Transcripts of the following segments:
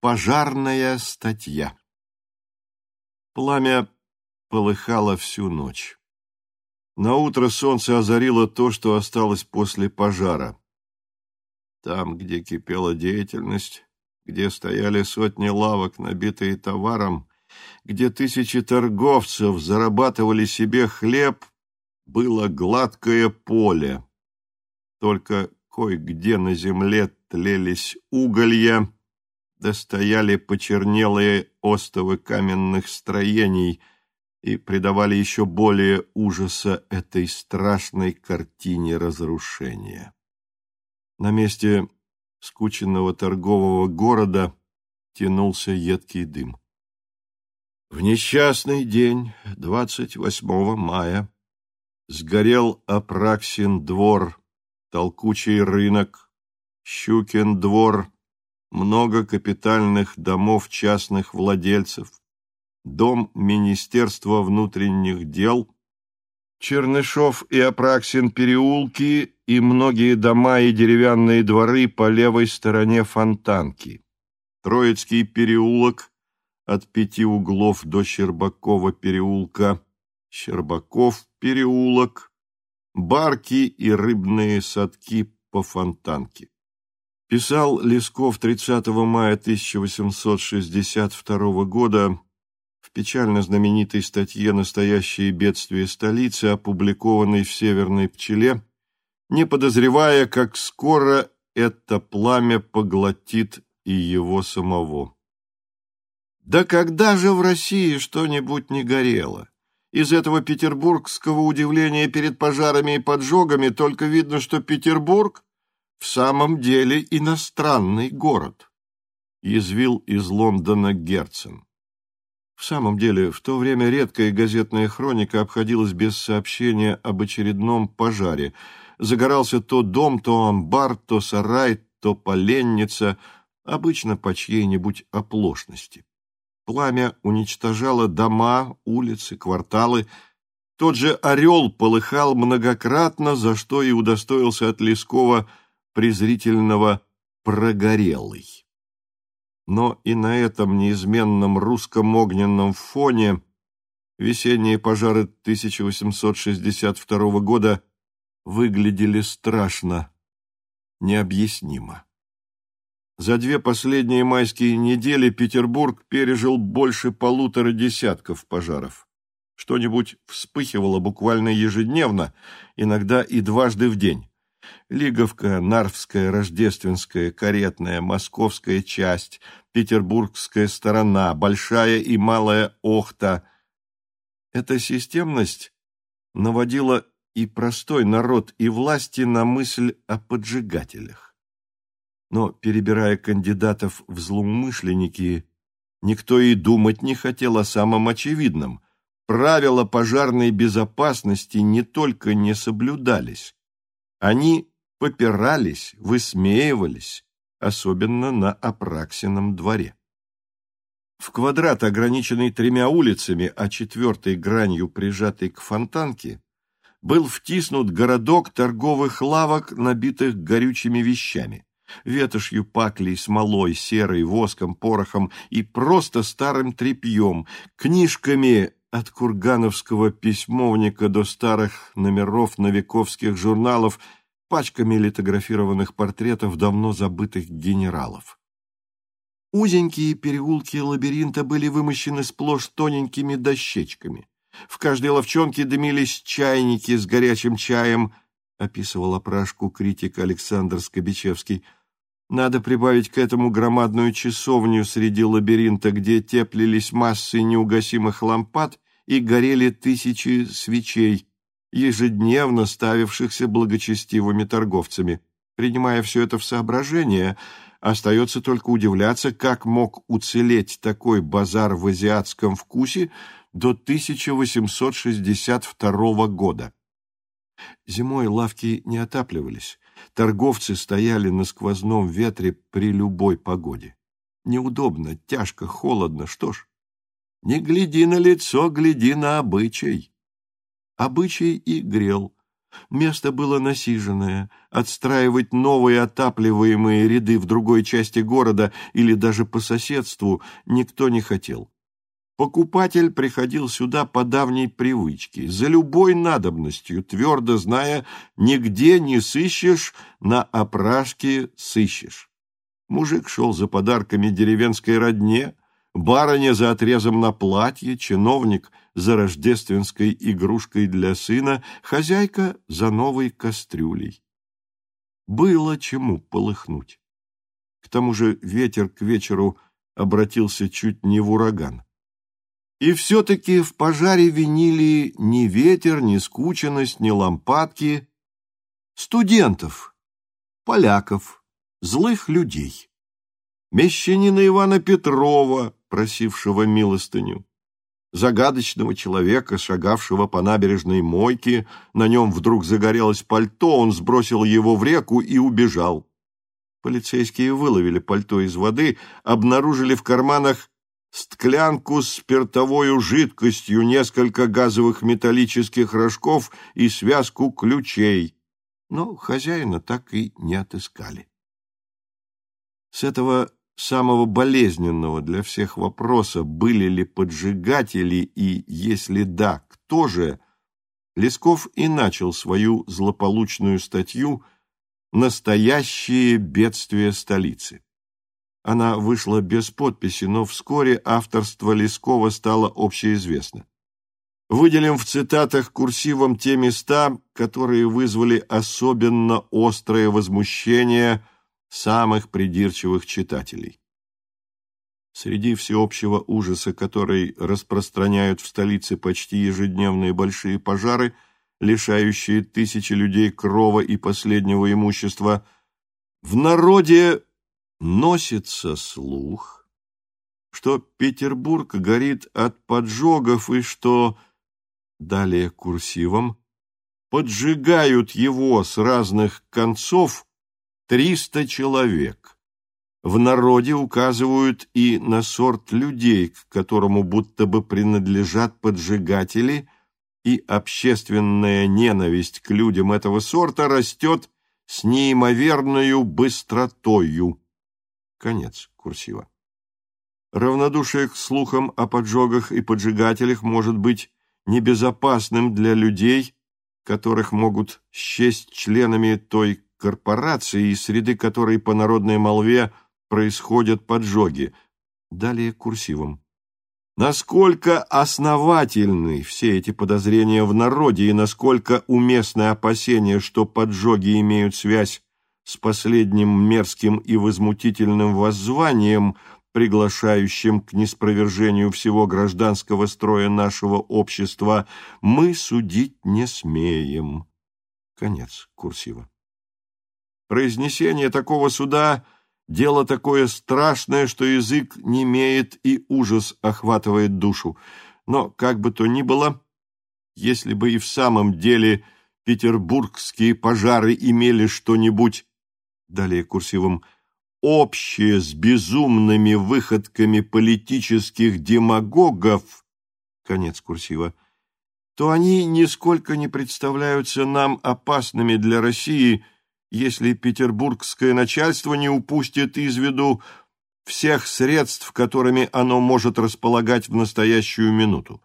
Пожарная статья Пламя полыхало всю ночь. На утро солнце озарило то, что осталось после пожара. Там, где кипела деятельность, где стояли сотни лавок, набитые товаром, где тысячи торговцев зарабатывали себе хлеб, было гладкое поле. Только кое-где на земле тлелись уголья, достояли почернелые остовы каменных строений и придавали еще более ужаса этой страшной картине разрушения. На месте скученного торгового города тянулся едкий дым. В несчастный день, 28 мая, сгорел Апраксин двор, Толкучий рынок, Щукин двор, много капитальных домов частных владельцев, дом Министерства внутренних дел, Чернышов и Апраксин переулки и многие дома и деревянные дворы по левой стороне Фонтанки, Троицкий переулок от пяти углов до Щербакова переулка, Щербаков переулок, барки и рыбные садки по Фонтанке. Писал Лесков 30 мая 1862 года в печально знаменитой статье «Настоящие бедствия столицы», опубликованной в «Северной пчеле», не подозревая, как скоро это пламя поглотит и его самого. Да когда же в России что-нибудь не горело? Из этого петербургского удивления перед пожарами и поджогами только видно, что Петербург в самом деле иностранный город, язвил из Лондона Герцен. В самом деле, в то время редкая газетная хроника обходилась без сообщения об очередном пожаре. Загорался то дом, то амбар, то сарай, то поленница, обычно по чьей-нибудь оплошности. Пламя уничтожало дома, улицы, кварталы. Тот же «Орел» полыхал многократно, за что и удостоился от Лескова презрительного «прогорелый». Но и на этом неизменном русском огненном фоне весенние пожары 1862 года выглядели страшно, необъяснимо. За две последние майские недели Петербург пережил больше полутора десятков пожаров. Что-нибудь вспыхивало буквально ежедневно, иногда и дважды в день. Лиговка, Нарвская, Рождественская, Каретная, Московская часть, Петербургская сторона, Большая и Малая Охта. Эта системность наводила и простой народ, и власти на мысль о поджигателях. Но, перебирая кандидатов в злоумышленники, никто и думать не хотел о самом очевидном. Правила пожарной безопасности не только не соблюдались, они попирались, высмеивались, особенно на Апраксином дворе. В квадрат, ограниченный тремя улицами, а четвертой гранью, прижатой к фонтанке, был втиснут городок торговых лавок, набитых горючими вещами, ветошью, паклей, смолой, серой, воском, порохом и просто старым тряпьем, книжками от кургановского письмовника до старых номеров новиковских журналов пачками литографированных портретов давно забытых генералов. Узенькие переулки лабиринта были вымощены сплошь тоненькими дощечками. В каждой ловчонке дымились чайники с горячим чаем, описывал опрашку критик Александр Скобичевский. Надо прибавить к этому громадную часовню среди лабиринта, где теплились массы неугасимых лампад и горели тысячи свечей, ежедневно ставившихся благочестивыми торговцами. Принимая все это в соображение, остается только удивляться, как мог уцелеть такой базар в азиатском вкусе до 1862 года. Зимой лавки не отапливались, торговцы стояли на сквозном ветре при любой погоде. Неудобно, тяжко, холодно, что ж. Не гляди на лицо, гляди на обычай обычай и грел. Место было насиженное, отстраивать новые отапливаемые ряды в другой части города или даже по соседству никто не хотел. Покупатель приходил сюда по давней привычке, за любой надобностью, твердо зная, нигде не сыщешь, на опрашке сыщешь. Мужик шел за подарками деревенской родне, барыня за отрезом на платье, чиновник за рождественской игрушкой для сына, хозяйка за новой кастрюлей. Было чему полыхнуть. К тому же ветер к вечеру обратился чуть не в ураган. И все-таки в пожаре винили ни ветер, ни скученность, ни лампадки. Студентов, поляков, злых людей. Мещанина Ивана Петрова, просившего милостыню. Загадочного человека, шагавшего по набережной мойке, на нем вдруг загорелось пальто, он сбросил его в реку и убежал. Полицейские выловили пальто из воды, обнаружили в карманах склянку с спиртовой жидкостью, несколько газовых металлических рожков и связку ключей, но хозяина так и не отыскали. С этого самого болезненного для всех вопроса, были ли поджигатели и, если да, кто же, Лесков и начал свою злополучную статью «Настоящее бедствие столицы». Она вышла без подписи, но вскоре авторство Лескова стало общеизвестно. Выделим в цитатах курсивом те места, которые вызвали особенно острое возмущение самых придирчивых читателей. Среди всеобщего ужаса, который распространяют в столице почти ежедневные большие пожары, лишающие тысячи людей крова и последнего имущества, в народе носится слух, что Петербург горит от поджогов и что, далее курсивом, поджигают его с разных концов триста человек. В народе указывают и на сорт людей, к которому будто бы принадлежат поджигатели, и общественная ненависть к людям этого сорта растет с неимоверною быстротою. Конец курсива. Равнодушие к слухам о поджогах и поджигателях может быть небезопасным для людей, которых могут счесть членами той корпорации, среды которой по народной молве происходят поджоги. Далее курсивом. Насколько основательны все эти подозрения в народе и насколько уместны опасения, что поджоги имеют связь с последним мерзким и возмутительным воззванием, приглашающим к неспровержению всего гражданского строя нашего общества, мы судить не смеем. Конец курсива. Произнесение такого суда – дело такое страшное, что язык не имеет и ужас охватывает душу. Но, как бы то ни было, если бы и в самом деле петербургские пожары имели что-нибудь далее курсивом, общее с безумными выходками политических демагогов, конец курсива, то они нисколько не представляются нам опасными для России, если петербургское начальство не упустит из виду всех средств, которыми оно может располагать в настоящую минуту.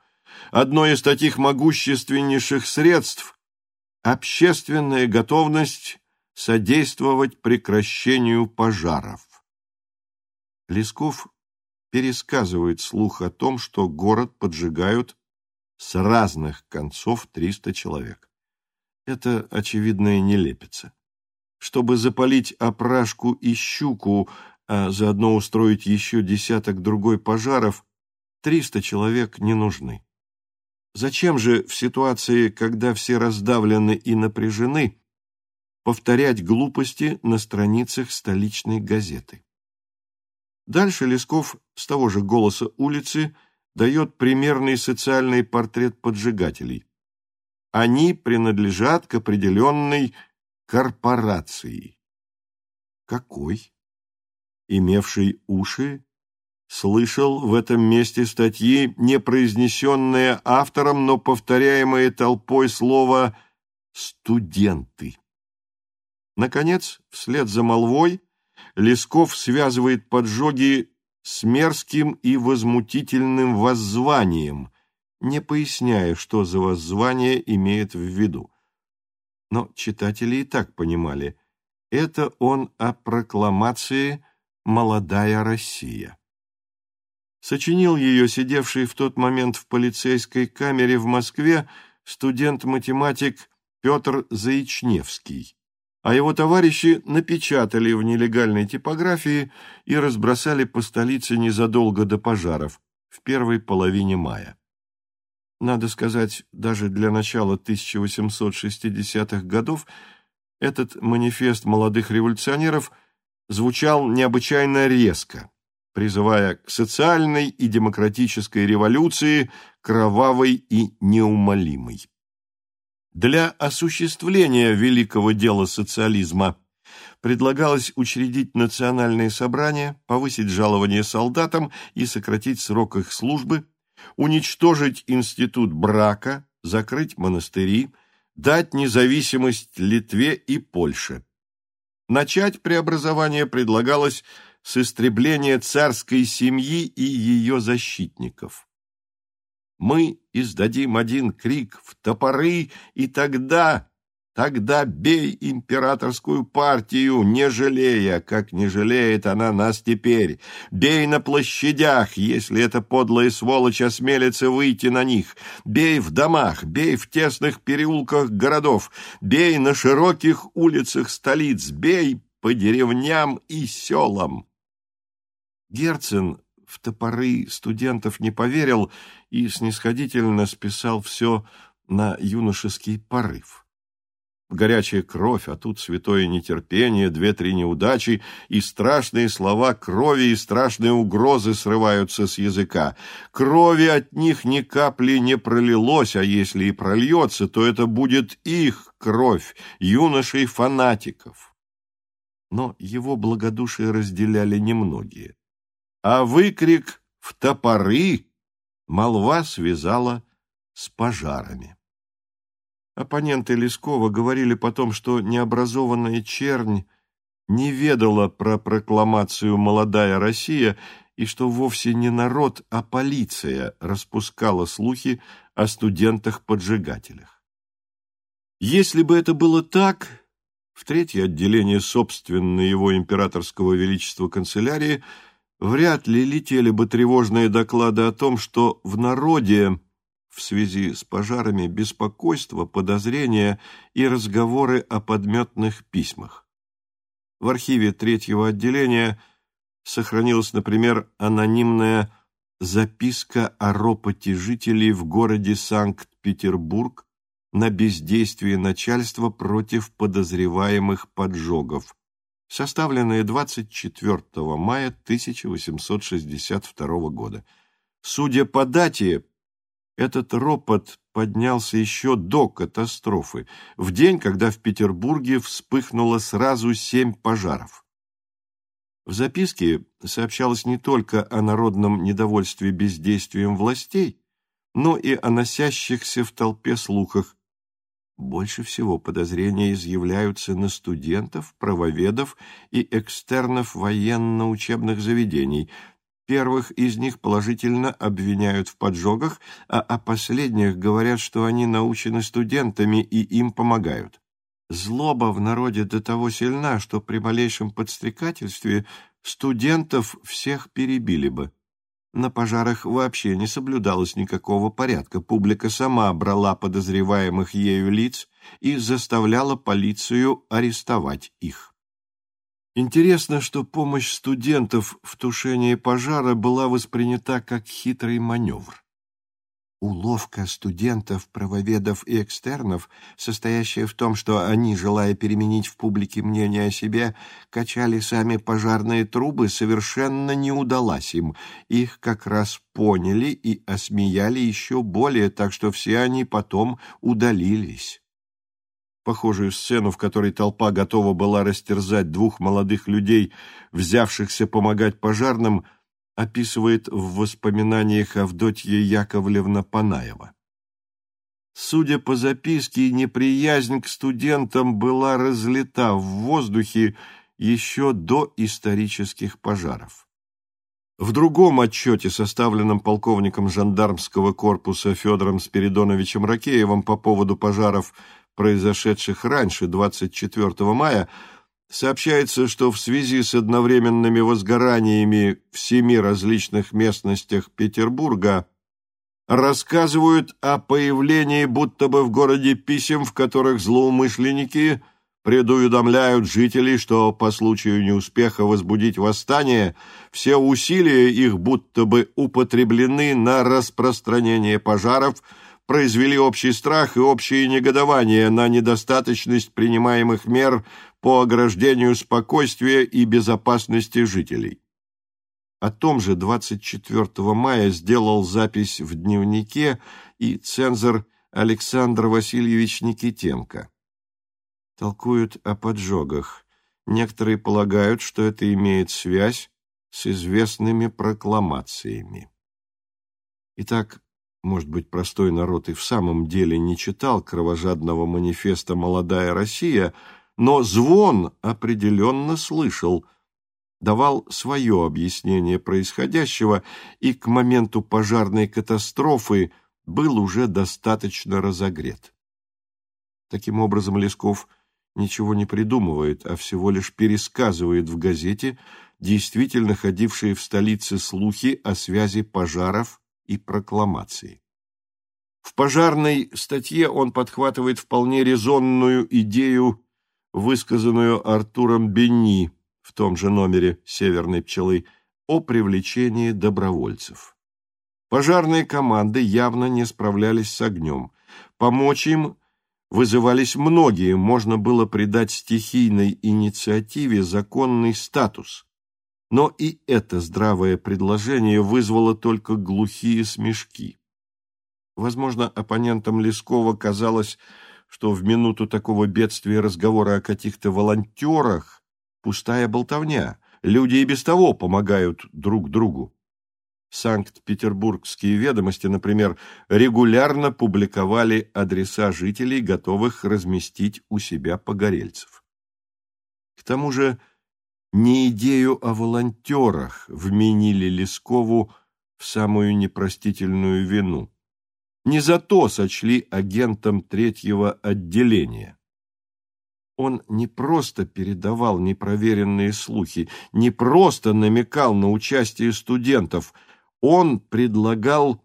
Одно из таких могущественнейших средств – общественная готовность содействовать прекращению пожаров. Лесков пересказывает слух о том, что город поджигают с разных концов 300 человек. Это очевидная нелепица. Чтобы запалить опрашку и щуку, а заодно устроить еще десяток другой пожаров, 300 человек не нужны. Зачем же в ситуации, когда все раздавлены и напряжены, повторять глупости на страницах столичной газеты. Дальше Лесков с того же «Голоса улицы» дает примерный социальный портрет поджигателей. Они принадлежат к определенной корпорации. Какой? Имевший уши, слышал в этом месте статьи, не произнесенное автором, но повторяемое толпой слово студенты. Наконец, вслед за молвой, Лесков связывает поджоги с мерзким и возмутительным воззванием, не поясняя, что за воззвание имеет в виду. Но читатели и так понимали, это он о прокламации «Молодая Россия». Сочинил ее сидевший в тот момент в полицейской камере в Москве студент-математик Петр Заичневский, а его товарищи напечатали в нелегальной типографии и разбросали по столице незадолго до пожаров, в первой половине мая. Надо сказать, даже для начала 1860-х годов этот манифест молодых революционеров звучал необычайно резко, призывая к социальной и демократической революции, кровавой и неумолимой. Для осуществления великого дела социализма предлагалось учредить национальные собрания, повысить жалование солдатам и сократить срок их службы, уничтожить институт брака, закрыть монастыри, дать независимость Литве и Польше. Начать преобразование предлагалось с истребления царской семьи и ее защитников мы издадим один крик в топоры, и тогда, тогда бей императорскую партию, не жалея, как не жалеет она нас теперь. Бей на площадях, если эта подлая сволочь осмелится выйти на них. Бей в домах, бей в тесных переулках городов, бей на широких улицах столиц, бей по деревням и селам. Герцен в топоры студентов не поверил и снисходительно списал все на юношеский порыв. Горячая кровь, а тут святое нетерпение, две-три неудачи, и страшные слова крови и страшные угрозы срываются с языка. Крови от них ни капли не пролилось, а если и прольется, то это будет их кровь, юношей-фанатиков. Но его благодушие разделяли немногие а выкрик «в топоры» молва связала с пожарами. Оппоненты Лескова говорили потом, что необразованная чернь не ведала про прокламацию «Молодая Россия» и что вовсе не народ, а полиция распускала слухи о студентах-поджигателях. Если бы это было так, в третье отделение собственной его императорского величества канцелярии – вряд ли летели бы тревожные доклады о том, что в народе в связи с пожарами беспокойство, подозрения и разговоры о подметных письмах. В архиве третьего отделения сохранилась, например, анонимная записка о ропоте жителей в городе Санкт-Петербург на бездействие начальства против подозреваемых поджогов составленное 24 мая 1862 года. Судя по дате, этот ропот поднялся еще до катастрофы, в день, когда в Петербурге вспыхнуло сразу семь пожаров. В записке сообщалось не только о народном недовольстве бездействием властей, но и о носящихся в толпе слухах, больше всего подозрения изъявляются на студентов, правоведов и экстернов военно-учебных заведений. Первых из них положительно обвиняют в поджогах, а о последних говорят, что они научены студентами и им помогают. Злоба в народе до того сильна, что при малейшем подстрекательстве студентов всех перебили бы. На пожарах вообще не соблюдалось никакого порядка. Публика сама брала подозреваемых ею лиц и заставляла полицию арестовать их. Интересно, что помощь студентов в тушении пожара была воспринята как хитрый маневр. Уловка студентов, правоведов и экстернов, состоящая в том, что они, желая переменить в публике мнение о себе, качали сами пожарные трубы, совершенно не удалась им. Их как раз поняли и осмеяли еще более, так что все они потом удалились. Похожую сцену, в которой толпа готова была растерзать двух молодых людей, взявшихся помогать пожарным, — описывает в воспоминаниях Авдотья Яковлевна Панаева. Судя по записке, неприязнь к студентам была разлита в воздухе еще до исторических пожаров. В другом отчете, составленном полковником жандармского корпуса Федором Спиридоновичем Ракеевым по поводу пожаров, произошедших раньше, 24 мая, сообщается, что в связи с одновременными возгораниями в семи различных местностях Петербурга рассказывают о появлении будто бы в городе писем, в которых злоумышленники предуведомляют жителей, что по случаю неуспеха возбудить восстание все усилия их будто бы употреблены на распространение пожаров, произвели общий страх и общее негодование на недостаточность принимаемых мер по ограждению спокойствия и безопасности жителей. О том же 24 мая сделал запись в дневнике и цензор Александр Васильевич Никитенко. Толкуют о поджогах. Некоторые полагают, что это имеет связь с известными прокламациями. Итак, может быть, простой народ и в самом деле не читал кровожадного манифеста «Молодая Россия», но звон определенно слышал – давал свое объяснение происходящего и к моменту пожарной катастрофы был уже достаточно разогрет. Таким образом, Лесков ничего не придумывает, а всего лишь пересказывает в газете действительно ходившие в столице слухи о связи пожаров и прокламации. В пожарной статье он подхватывает вполне резонную идею, высказанную Артуром Бенни – в том же номере «Северной пчелы» о привлечении добровольцев. Пожарные команды явно не справлялись с огнем. Помочь им вызывались многие, можно было придать стихийной инициативе законный статус. Но и это здравое предложение вызвало только глухие смешки. Возможно, оппонентам Лескова казалось, что в минуту такого бедствия разговора о каких-то волонтерах пустая болтовня. Люди и без того помогают друг другу. Санкт-Петербургские ведомости, например, регулярно публиковали адреса жителей, готовых разместить у себя погорельцев. К тому же не идею о волонтерах вменили Лескову в самую непростительную вину. Не за то сочли агентом третьего отделения. Он не просто передавал непроверенные слухи, не просто намекал на участие студентов, он предлагал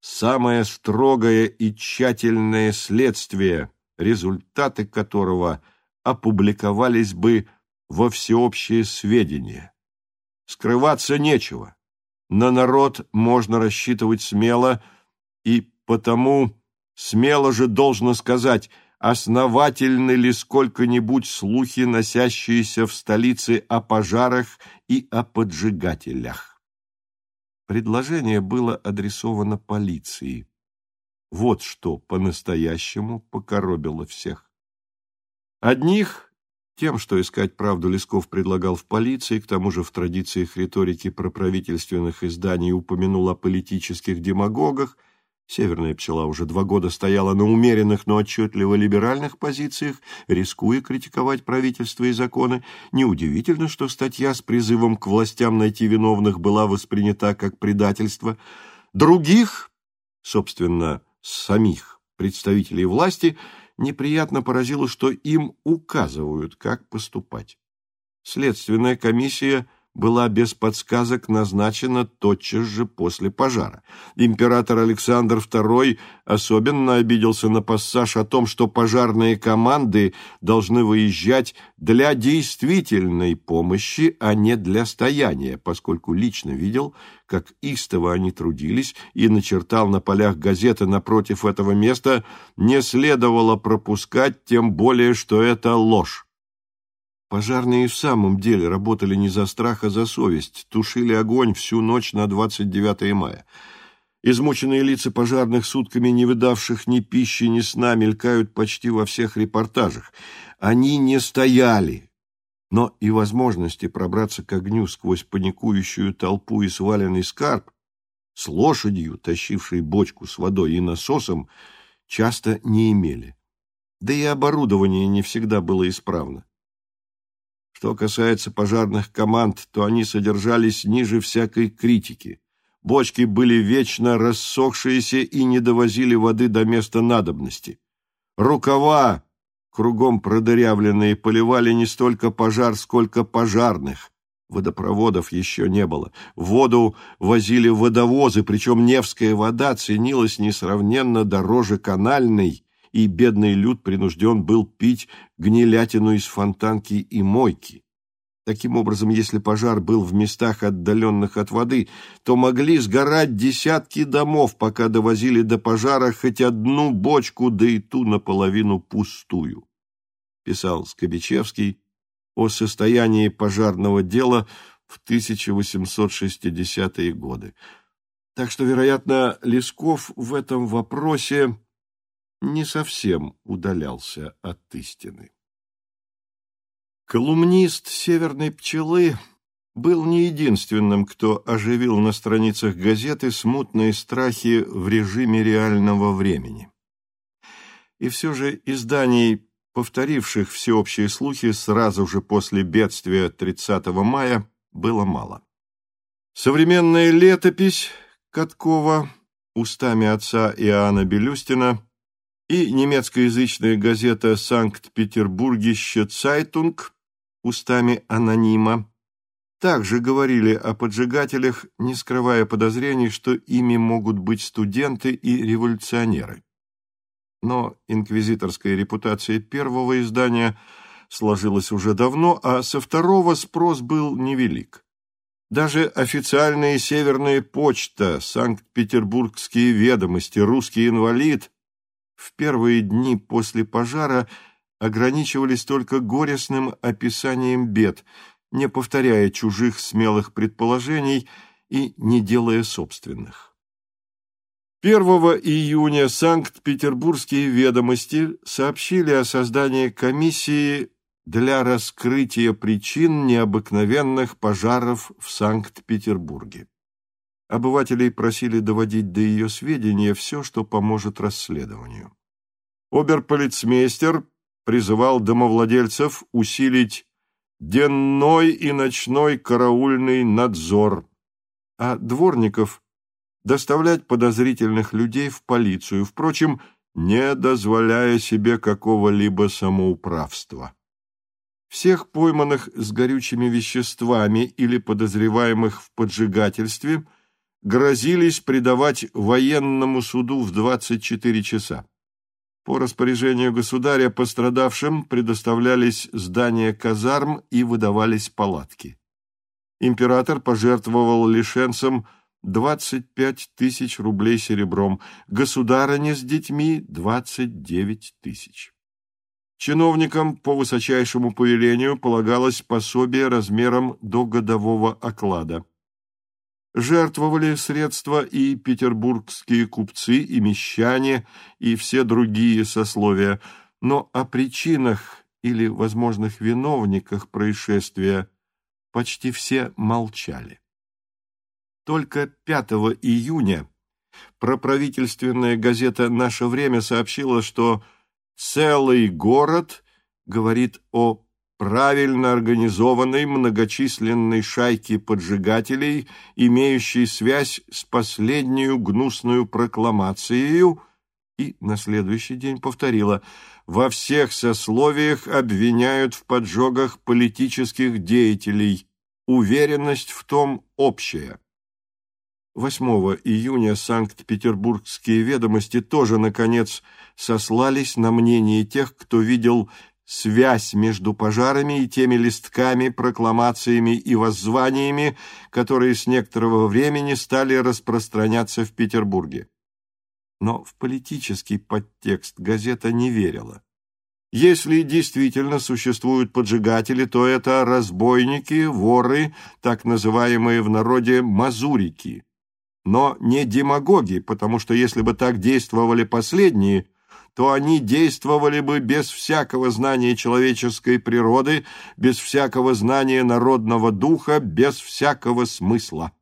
самое строгое и тщательное следствие, результаты которого опубликовались бы во всеобщее сведение. Скрываться нечего. На народ можно рассчитывать смело, и потому смело же должно сказать – основательны ли сколько-нибудь слухи, носящиеся в столице о пожарах и о поджигателях. Предложение было адресовано полиции. Вот что по-настоящему покоробило всех. Одних тем, что искать правду Лесков предлагал в полиции, к тому же в традициях риторики проправительственных изданий упомянул о политических демагогах – Северная пчела уже два года стояла на умеренных, но отчетливо либеральных позициях, рискуя критиковать правительство и законы. Неудивительно, что статья с призывом к властям найти виновных была воспринята как предательство. Других, собственно, самих представителей власти, неприятно поразило, что им указывают, как поступать. Следственная комиссия – была без подсказок назначена тотчас же после пожара. Император Александр II особенно обиделся на пассаж о том, что пожарные команды должны выезжать для действительной помощи, а не для стояния, поскольку лично видел, как истово они трудились и начертал на полях газеты напротив этого места «не следовало пропускать, тем более, что это ложь». Пожарные в самом деле работали не за страх, а за совесть, тушили огонь всю ночь на 29 мая. Измученные лица пожарных, сутками не выдавших ни пищи, ни сна, мелькают почти во всех репортажах. Они не стояли, но и возможности пробраться к огню сквозь паникующую толпу и сваленный скарб с лошадью, тащившей бочку с водой и насосом, часто не имели. Да и оборудование не всегда было исправно. Что касается пожарных команд, то они содержались ниже всякой критики. Бочки были вечно рассохшиеся и не довозили воды до места надобности. Рукава, кругом продырявленные, поливали не столько пожар, сколько пожарных. Водопроводов еще не было. Воду возили водовозы, причем Невская вода ценилась несравненно дороже канальной, и бедный люд принужден был пить гнилятину из фонтанки и мойки. Таким образом, если пожар был в местах, отдаленных от воды, то могли сгорать десятки домов, пока довозили до пожара хоть одну бочку, да и ту наполовину пустую. Писал Скобичевский о состоянии пожарного дела в 1860-е годы. Так что, вероятно, Лесков в этом вопросе не совсем удалялся от истины. Колумнист «Северной пчелы» был не единственным, кто оживил на страницах газеты смутные страхи в режиме реального времени. И все же изданий, повторивших всеобщие слухи сразу же после бедствия 30 мая, было мало. Современная летопись Каткова устами отца Иоанна Беллюстина и немецкоязычная газета «Санкт-Петербургише Цайтунг» устами анонима, также говорили о поджигателях, не скрывая подозрений, что ими могут быть студенты и революционеры. Но инквизиторская репутация первого издания сложилась уже давно, а со второго спрос был невелик. Даже официальная северная почта, Санкт-Петербургские ведомости, русский инвалид в первые дни после пожара – ограничивались только горестным описанием бед, не повторяя чужих смелых предположений и не делая собственных. 1 июня Санкт-Петербургские ведомости сообщили о создании комиссии для раскрытия причин необыкновенных пожаров в Санкт-Петербурге. Обывателей просили доводить до ее сведения все, что поможет расследованию. Оберполицмейстер призывал домовладельцев усилить денной и ночной караульный надзор, а дворников доставлять подозрительных людей в полицию, впрочем, не дозволяя себе какого-либо самоуправства. Всех пойманных с горючими веществами или подозреваемых в поджигательстве грозились предавать военному суду в 24 часа. По распоряжению государя пострадавшим предоставлялись здания казарм и выдавались палатки. Император пожертвовал лишенцам 25 тысяч рублей серебром, государыне с детьми – 29 тысяч. Чиновникам по высочайшему повелению полагалось пособие размером до годового оклада. Жертвовали средства и петербургские купцы, и мещане, и все другие сословия, но о причинах или возможных виновниках происшествия почти все молчали. Только 5 июня проправительственная газета «Наше время» сообщила, что целый город говорит о правильно организованной многочисленной шайки поджигателей, имеющей связь с последнюю гнусную прокламацией, и на следующий день повторила «Во всех сословиях обвиняют в поджогах политических деятелей. Уверенность в том общая». 8 июня Санкт-Петербургские ведомости тоже, наконец, сослались на мнение тех, кто видел связь между пожарами и теми листками, прокламациями и воззваниями, которые с некоторого времени стали распространяться в Петербурге. Но в политический подтекст газета не верила. Если действительно существуют поджигатели, то это разбойники, воры, так называемые в народе мазурики. Но не демагоги, потому что если бы так действовали последние – то они действовали бы без всякого знания человеческой природы, без всякого знания народного духа, без всякого смысла.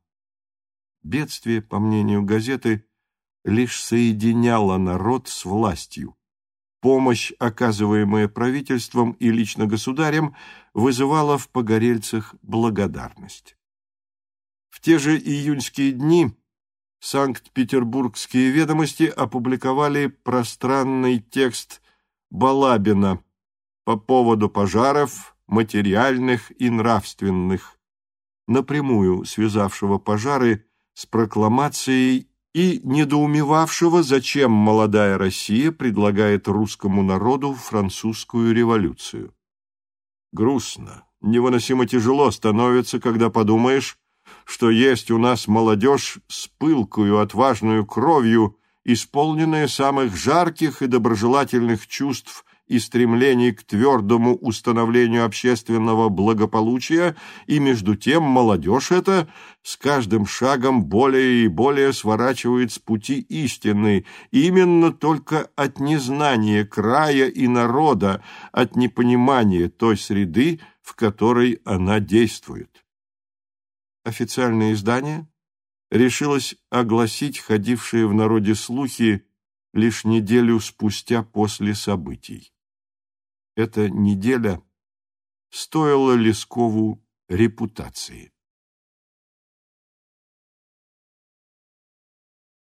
Бедствие, по мнению газеты, лишь соединяла народ с властью. Помощь, оказываемая правительством и лично государем, вызывала в погорельцах благодарность. В те же июньские дни Санкт-Петербургские ведомости опубликовали пространный текст Балабина по поводу пожаров материальных и нравственных, напрямую связавшего пожары с прокламацией и недоумевавшего, зачем молодая Россия предлагает русскому народу французскую революцию. Грустно, невыносимо тяжело становится, когда подумаешь, что есть у нас молодежь с пылкую, отважную кровью, исполненная самых жарких и доброжелательных чувств и стремлений к твердому установлению общественного благополучия, и между тем молодежь эта с каждым шагом более и более сворачивает с пути истины, именно только от незнания края и народа, от непонимания той среды, в которой она действует. Официальное издание решилось огласить ходившие в народе слухи лишь неделю спустя после событий эта неделя стоила Лескову репутации.